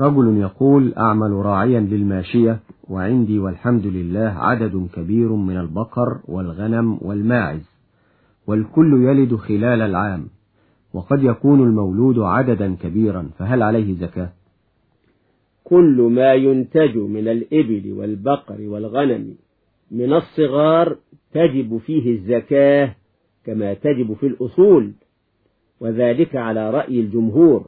رجل يقول أعمل راعيا للماشية وعندي والحمد لله عدد كبير من البقر والغنم والماعز والكل يلد خلال العام وقد يكون المولود عددا كبيرا فهل عليه زكاة؟ كل ما ينتج من الإبل والبقر والغنم من الصغار تجب فيه الزكاة كما تجب في الأصول وذلك على رأي الجمهور.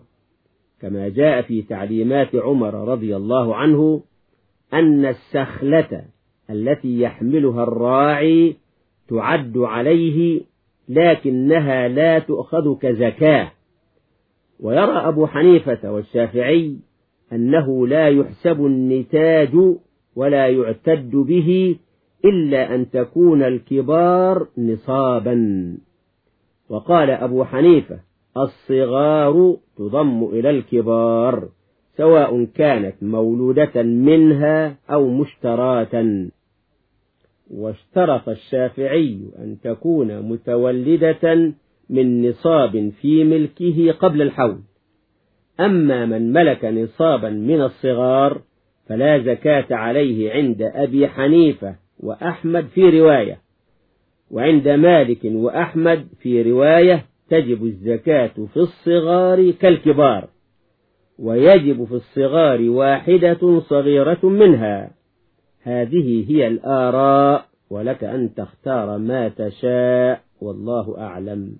كما جاء في تعليمات عمر رضي الله عنه أن السخلة التي يحملها الراعي تعد عليه لكنها لا تؤخذ كزكاة ويرى أبو حنيفة والشافعي أنه لا يحسب النتاج ولا يعتد به إلا أن تكون الكبار نصابا. وقال أبو حنيفة الصغار تضم إلى الكبار سواء كانت مولودة منها أو مشتراة. واشترط الشافعي أن تكون متولدة من نصاب في ملكه قبل الحول. أما من ملك نصابا من الصغار فلا زكاة عليه عند أبي حنيفة وأحمد في رواية وعند مالك وأحمد في رواية تجب الزكاة في الصغار كالكبار ويجب في الصغار واحدة صغيرة منها. هذه هي الآراء ولك أن تختار ما تشاء والله أعلم.